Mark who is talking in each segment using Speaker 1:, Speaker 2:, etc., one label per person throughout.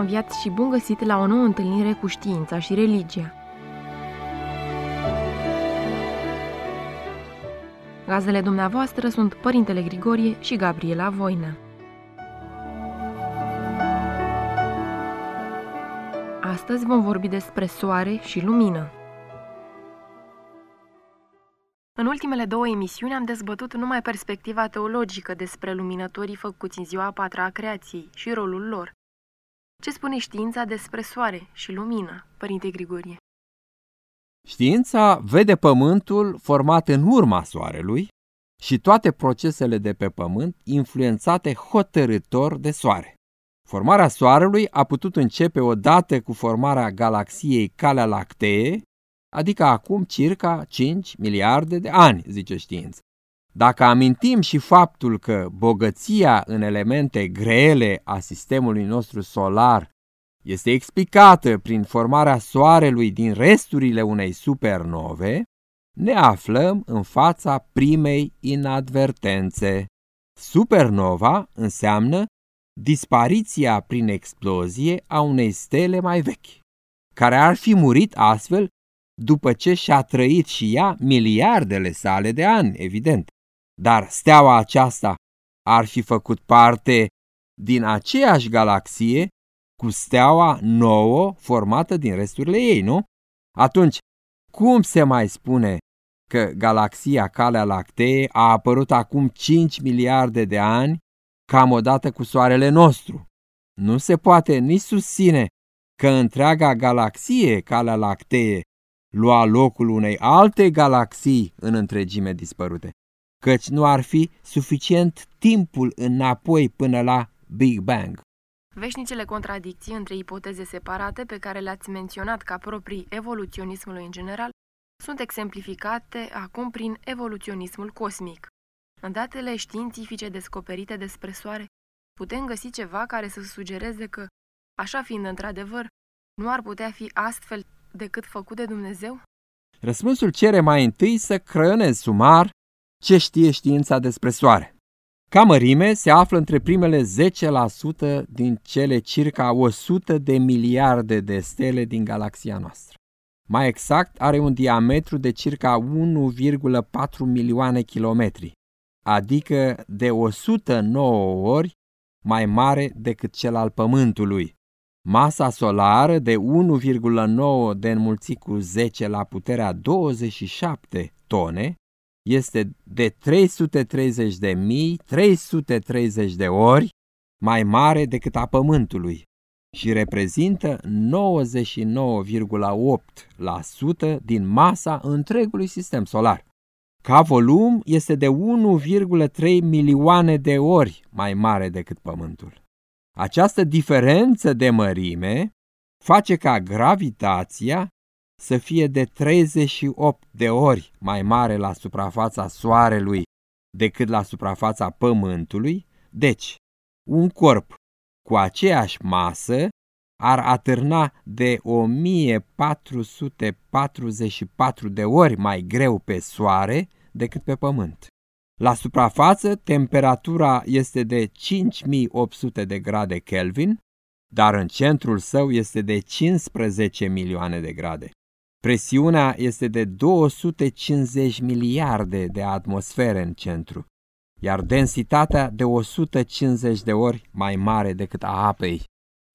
Speaker 1: Hristos a înviat și
Speaker 2: bun găsit la o nouă întâlnire cu știința și religia. Gazele dumneavoastră sunt Părintele Grigorie și Gabriela Voină. Astăzi vom vorbi despre soare și lumină. În ultimele două emisiuni am dezbătut numai perspectiva teologică despre luminătorii făcuți în ziua a patra a creației și rolul lor. Ce spune știința despre soare și lumină, Părinte Grigorie?
Speaker 3: Știința vede pământul format în urma soarelui și toate procesele de pe pământ influențate hotărător de soare. Formarea soarelui a putut începe odată cu formarea galaxiei Calea Lactee, adică acum circa 5 miliarde de ani, zice știința. Dacă amintim și faptul că bogăția în elemente grele a sistemului nostru solar este explicată prin formarea Soarelui din resturile unei supernove, ne aflăm în fața primei inadvertențe. Supernova înseamnă dispariția prin explozie a unei stele mai vechi, care ar fi murit astfel după ce și-a trăit și ea miliardele sale de ani, evident. Dar steaua aceasta ar fi făcut parte din aceeași galaxie cu steaua nouă formată din resturile ei, nu? Atunci, cum se mai spune că galaxia Calea Lactee a apărut acum 5 miliarde de ani, cam odată cu soarele nostru? Nu se poate nici susține că întreaga galaxie Calea Lactee lua locul unei alte galaxii în întregime dispărute, căci nu ar fi suficient timpul înapoi până la Big Bang.
Speaker 2: Veșnicele contradicții între ipoteze separate pe care le-ați menționat ca proprii evoluționismului în general sunt exemplificate acum prin evoluționismul cosmic. În datele științifice descoperite despre Soare, putem găsi ceva care să sugereze că, așa fiind într-adevăr, nu ar putea fi astfel decât făcut de Dumnezeu?
Speaker 3: Răspunsul cere mai întâi să creionezi sumar ce știe știința despre Soare. Ca mărime se află între primele 10% din cele circa 100 de miliarde de stele din galaxia noastră. Mai exact, are un diametru de circa 1,4 milioane kilometri, adică de 109 ori mai mare decât cel al Pământului. Masa solară de 1,9 de înmulțit cu 10 la puterea 27 tone este de 330.330 de ori mai mare decât a Pământului și reprezintă 99,8% din masa întregului sistem solar. Ca volum este de 1,3 milioane de ori mai mare decât Pământul. Această diferență de mărime face ca gravitația să fie de 38 de ori mai mare la suprafața Soarelui decât la suprafața Pământului, deci un corp cu aceeași masă ar atârna de 1444 de ori mai greu pe Soare decât pe Pământ. La suprafață, temperatura este de 5800 de grade Kelvin, dar în centrul său este de 15 milioane de grade. Presiunea este de 250 miliarde de atmosfere în centru, iar densitatea de 150 de ori mai mare decât a apei.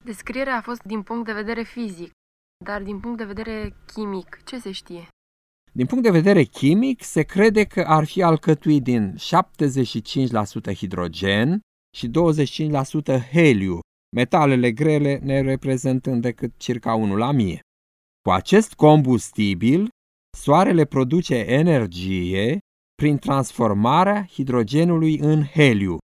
Speaker 2: Descrierea a fost din punct de vedere fizic, dar din punct de vedere chimic, ce se știe?
Speaker 3: Din punct de vedere chimic, se crede că ar fi alcătuit din 75% hidrogen și 25% heliu, metalele grele ne reprezentând decât circa 1 la mie. Cu acest combustibil, Soarele produce energie prin transformarea hidrogenului în heliu,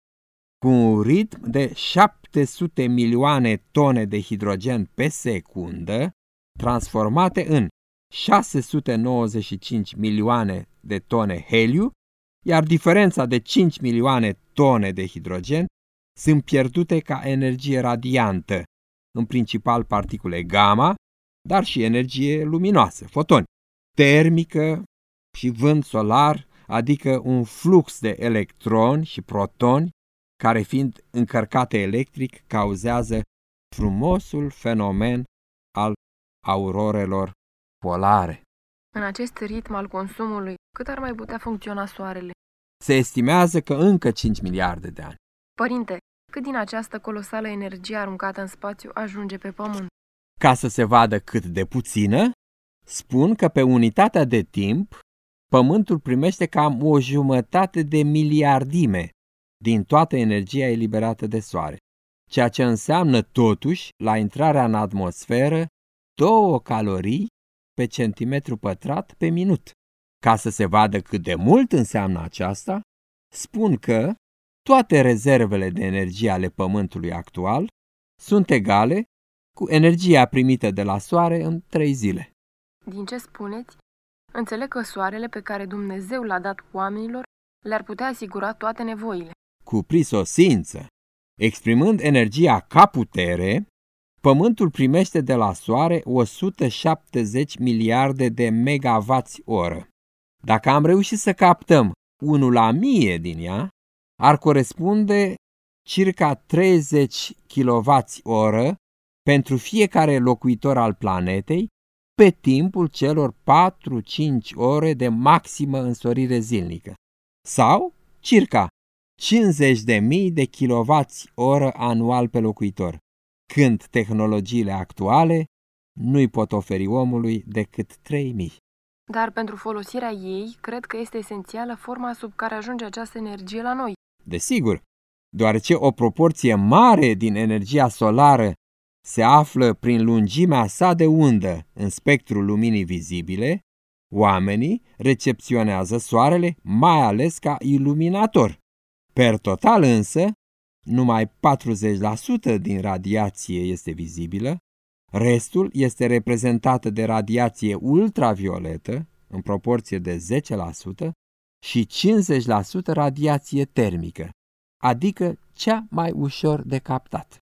Speaker 3: cu un ritm de 700 milioane tone de hidrogen pe secundă, transformate în 695 milioane de tone heliu, iar diferența de 5 milioane tone de hidrogen sunt pierdute ca energie radiantă, în principal particule gamma, dar și energie luminoasă, fotoni, termică și vânt solar, adică un flux de electroni și protoni care fiind încărcate electric cauzează frumosul fenomen al aurorelor polare.
Speaker 2: În acest ritm al consumului, cât ar mai putea funcționa Soarele?
Speaker 3: Se estimează că încă 5 miliarde de ani.
Speaker 2: Părinte, cât din această colosală energie aruncată în spațiu ajunge pe Pământ?
Speaker 3: Ca să se vadă cât de puțină, spun că pe unitatea de timp, Pământul primește cam o jumătate de miliardime din toată energia eliberată de Soare, ceea ce înseamnă totuși, la intrarea în atmosferă, două calorii pe centimetru pătrat pe minut. Ca să se vadă cât de mult înseamnă aceasta, spun că toate rezervele de energie ale Pământului actual sunt egale cu energia primită de la Soare în trei zile.
Speaker 2: Din ce spuneți, înțeleg că Soarele pe care Dumnezeu l-a dat oamenilor le-ar putea asigura toate nevoile.
Speaker 3: Cu prisosință, exprimând energia ca putere, Pământul primește de la Soare 170 miliarde de megavați oră. Dacă am reușit să captăm 1 la mie din ea, ar corespunde circa 30 kWh oră pentru fiecare locuitor al planetei pe timpul celor 4-5 ore de maximă însorire zilnică, sau circa 50.000 de kWh oră anual pe locuitor când tehnologiile actuale nu-i pot oferi omului decât 3000.
Speaker 2: Dar pentru folosirea ei, cred că este esențială forma sub care ajunge această energie la noi.
Speaker 3: Desigur, deoarece o proporție mare din energia solară se află prin lungimea sa de undă în spectrul luminii vizibile, oamenii recepționează soarele mai ales ca iluminator. Per total însă, numai 40% din radiație este vizibilă, restul este reprezentată de radiație ultravioletă, în proporție de 10%, și 50% radiație termică, adică cea mai ușor de captat.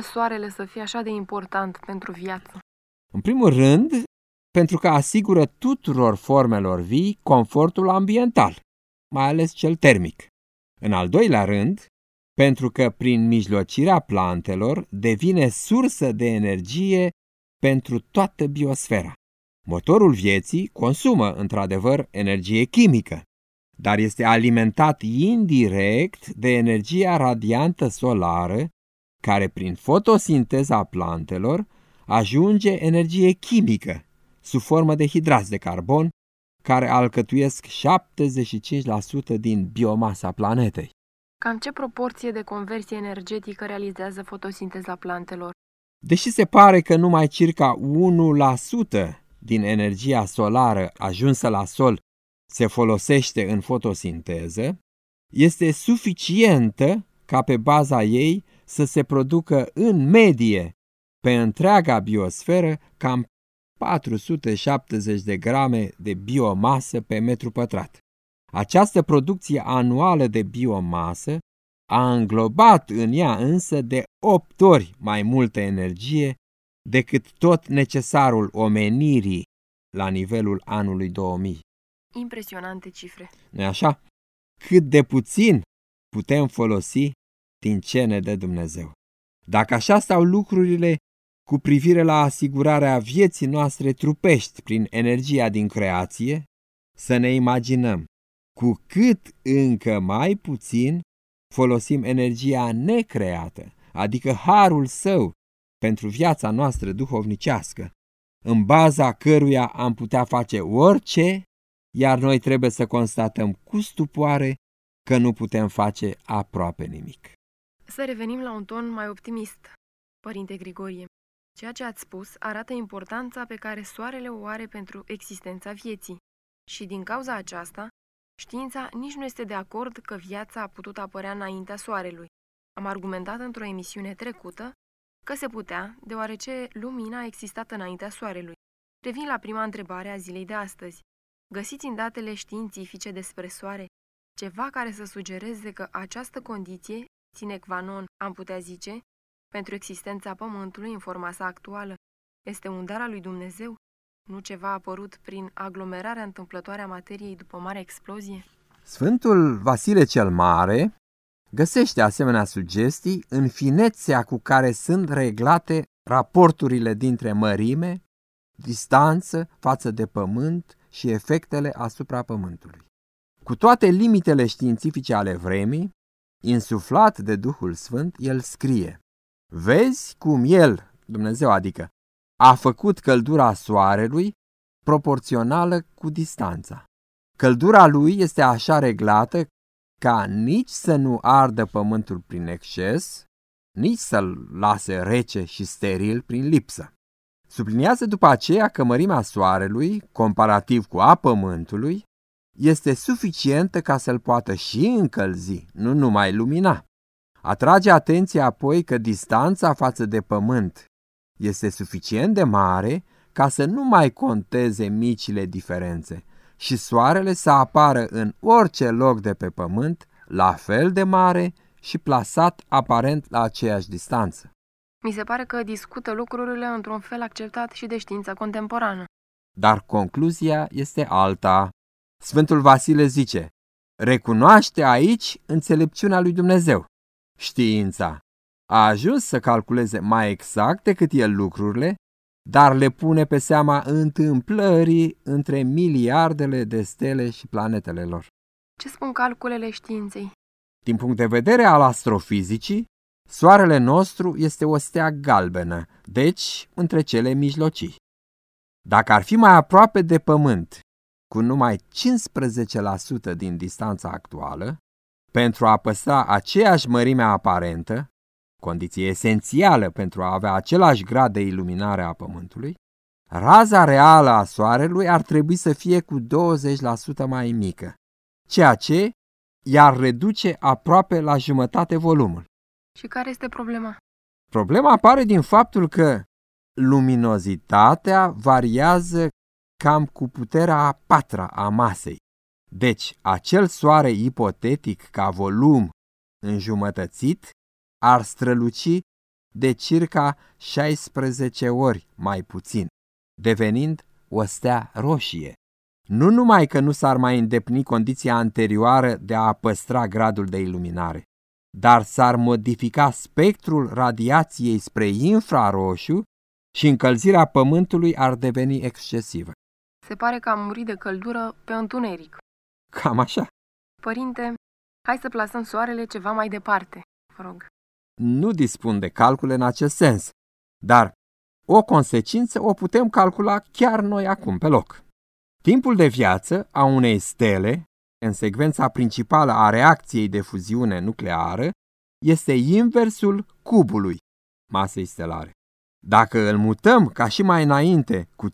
Speaker 2: Cum ajunge soarele să fie așa de important pentru viață?
Speaker 3: În primul rând, pentru că asigură tuturor formelor vii confortul ambiental, mai ales cel termic. În al doilea rând, pentru că prin mijlocirea plantelor devine sursă de energie pentru toată biosfera. Motorul vieții consumă, într-adevăr, energie chimică, dar este alimentat indirect de energia radiantă solară, care prin fotosinteza plantelor ajunge energie chimică, sub formă de hidrați de carbon, care alcătuiesc 75% din biomasa planetei.
Speaker 2: Cam ce proporție de conversie energetică realizează fotosinteza plantelor?
Speaker 3: Deși se pare că numai circa 1% din energia solară ajunsă la sol se folosește în fotosinteză, este suficientă ca pe baza ei să se producă în medie pe întreaga biosferă cam 470 de grame de biomasă pe metru pătrat. Această producție anuală de biomasă a înglobat în ea însă de 8 ori mai multă energie decât tot necesarul omenirii la nivelul anului 2000.
Speaker 2: Impresionante cifre.
Speaker 3: nu așa? Cât de puțin putem folosi din ce ne dă Dumnezeu. Dacă așa stau lucrurile cu privire la asigurarea vieții noastre trupești prin energia din creație, să ne imaginăm cu cât încă mai puțin folosim energia necreată, adică harul său, pentru viața noastră duhovnicească, în baza căruia am putea face orice, iar noi trebuie să constatăm cu stupoare că nu putem face aproape nimic.
Speaker 2: Să revenim la un ton mai optimist, Părinte Grigorie. Ceea ce ați spus arată importanța pe care soarele o are pentru existența vieții. Și din cauza aceasta, știința nici nu este de acord că viața a putut apărea înaintea soarelui. Am argumentat într-o emisiune trecută că se putea, deoarece lumina a existat înaintea soarelui. Revin la prima întrebare a zilei de astăzi. Găsiți în datele științifice despre soare ceva care să sugereze că această condiție, sine qua non, am putea zice, pentru existența Pământului în forma sa actuală, este un dar al lui Dumnezeu, nu ceva apărut prin aglomerarea întâmplătoare a materiei după o mare explozie?
Speaker 3: Sfântul Vasile cel Mare găsește asemenea sugestii în finețea cu care sunt reglate raporturile dintre mărime, distanță față de pământ și efectele asupra pământului. Cu toate limitele științifice ale vremii, insuflat de Duhul Sfânt, el scrie Vezi cum el, Dumnezeu adică, a făcut căldura soarelui proporțională cu distanța. Căldura lui este așa reglată ca nici să nu ardă pământul prin exces, nici să-l lase rece și steril prin lipsă. Subliniază după aceea că mărimea soarelui, comparativ cu a pământului, este suficientă ca să-l poată și încălzi, nu numai lumina. Atrage atenția apoi că distanța față de pământ este suficient de mare ca să nu mai conteze micile diferențe și soarele să apară în orice loc de pe pământ la fel de mare și plasat aparent la aceeași distanță.
Speaker 2: Mi se pare că discută lucrurile într-un fel acceptat și de știința contemporană.
Speaker 3: Dar concluzia este alta. Sfântul Vasile zice, recunoaște aici înțelepciunea lui Dumnezeu. Știința a ajuns să calculeze mai exact decât el lucrurile, dar le pune pe seama întâmplării între miliardele de stele și planetele lor.
Speaker 2: Ce spun calculele științei?
Speaker 3: Din punct de vedere al astrofizicii, soarele nostru este o stea galbenă, deci între cele mijlocii. Dacă ar fi mai aproape de Pământ, cu numai 15% din distanța actuală, pentru a păstra aceeași mărime aparentă, condiție esențială pentru a avea același grad de iluminare a Pământului, raza reală a Soarelui ar trebui să fie cu 20% mai mică, ceea ce i-ar reduce aproape la jumătate volumul.
Speaker 2: Și care este problema?
Speaker 3: Problema apare din faptul că luminozitatea variază cam cu puterea a patra a masei. Deci, acel soare ipotetic ca volum înjumătățit ar străluci de circa 16 ori mai puțin, devenind o stea roșie. Nu numai că nu s-ar mai îndeplini condiția anterioară de a păstra gradul de iluminare, dar s-ar modifica spectrul radiației spre infraroșu și încălzirea pământului ar deveni excesivă.
Speaker 2: Se pare că am murit de căldură pe întuneric.
Speaker 3: Cam așa.
Speaker 2: Părinte, hai să plasăm soarele ceva mai departe, vă rog.
Speaker 3: Nu dispun de calcule în acest sens, dar o consecință o putem calcula chiar noi acum pe loc. Timpul de viață a unei stele, în secvența principală a reacției de fuziune nucleară, este inversul cubului masei stelare. Dacă îl mutăm ca și mai înainte cu 15%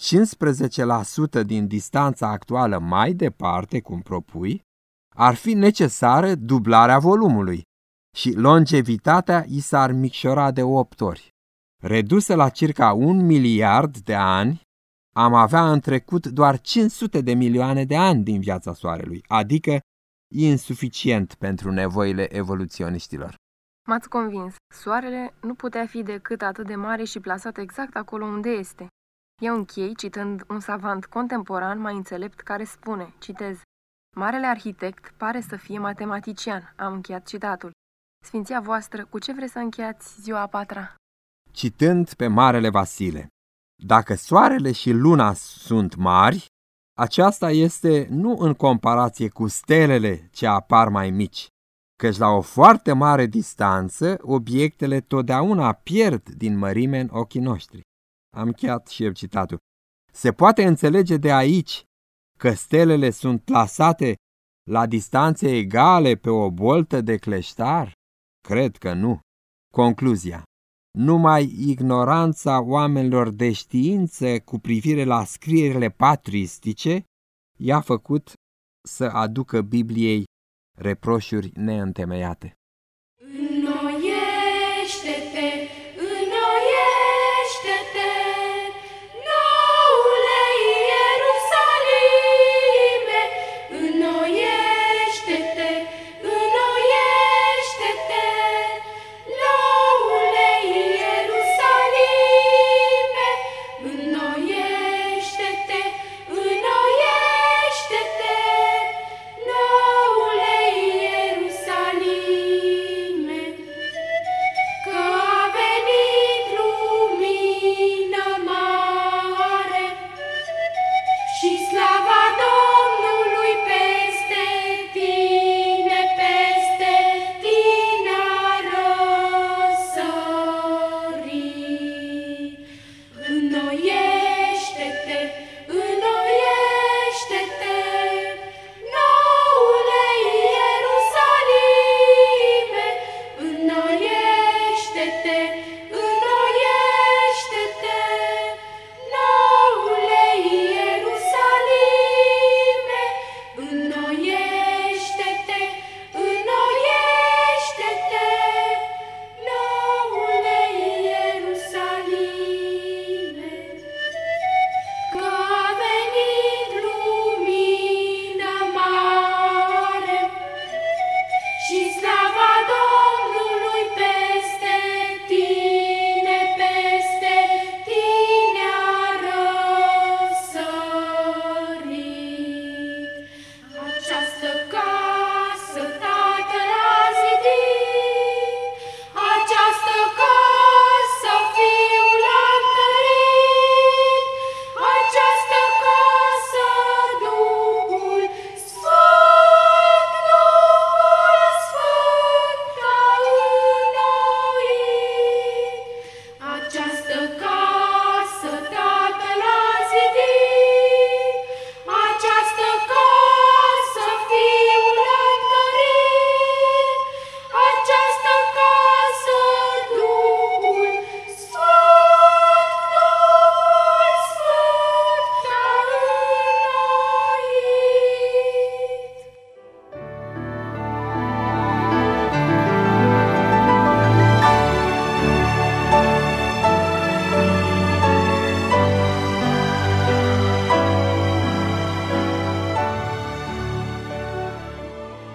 Speaker 3: din distanța actuală mai departe, cum propui, ar fi necesară dublarea volumului și longevitatea i s-ar micșora de 8 ori. Redusă la circa un miliard de ani, am avea în trecut doar 500 de milioane de ani din viața Soarelui, adică insuficient pentru nevoile evoluționiștilor.
Speaker 2: M-ați convins. Soarele nu putea fi decât atât de mare și plasat exact acolo unde este. Eu închei citând un savant contemporan mai înțelept care spune, citez, Marele arhitect pare să fie matematician. Am încheiat citatul. Sfinția voastră, cu ce vreți să încheiați ziua a patra?
Speaker 3: Citând pe Marele Vasile, dacă soarele și luna sunt mari, aceasta este nu în comparație cu stelele ce apar mai mici, căci la o foarte mare distanță obiectele totdeauna pierd din mărime în ochii noștri. Am chiat și eu citatul. Se poate înțelege de aici că stelele sunt plasate la distanțe egale pe o boltă de cleștar? Cred că nu. Concluzia. Numai ignoranța oamenilor de știință cu privire la scrierile patristice i-a făcut să aducă Bibliei reproșuri neîntemeiate.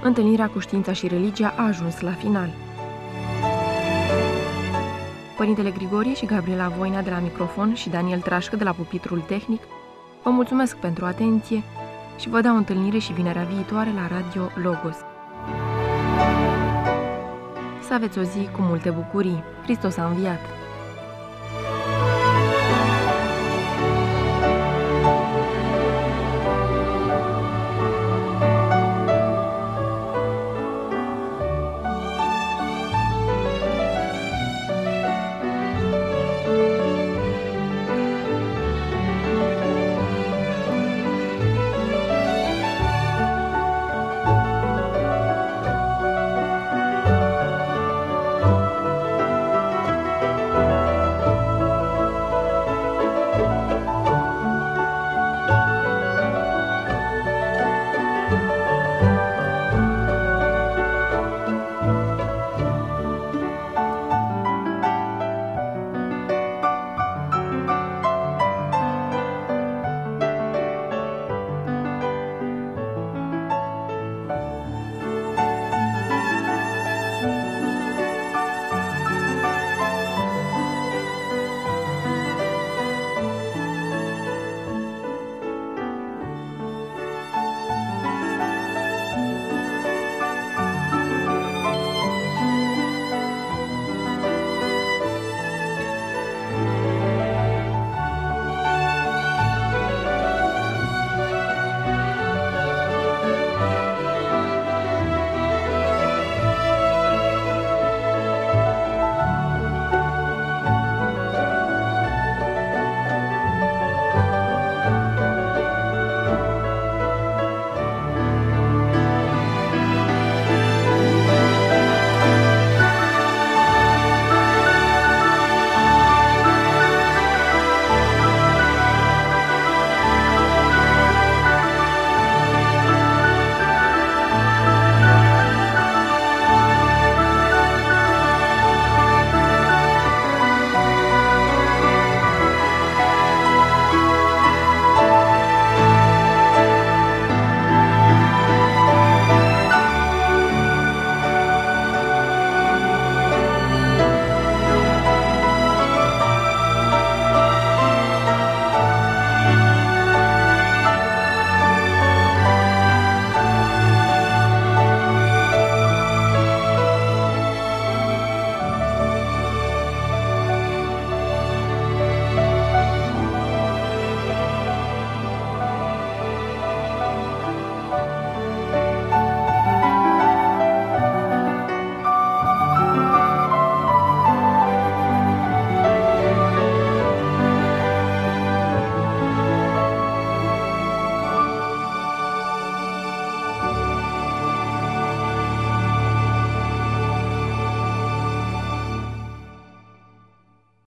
Speaker 2: Întâlnirea cu știința și religia a ajuns la final. Părintele Grigorie și Gabriela Voina de la microfon și Daniel Trașcă de la pupitrul tehnic vă mulțumesc pentru atenție și vă dau întâlnire și vinerea viitoare la Radio Logos. Să aveți o zi cu multe bucurii. Hristos a înviat!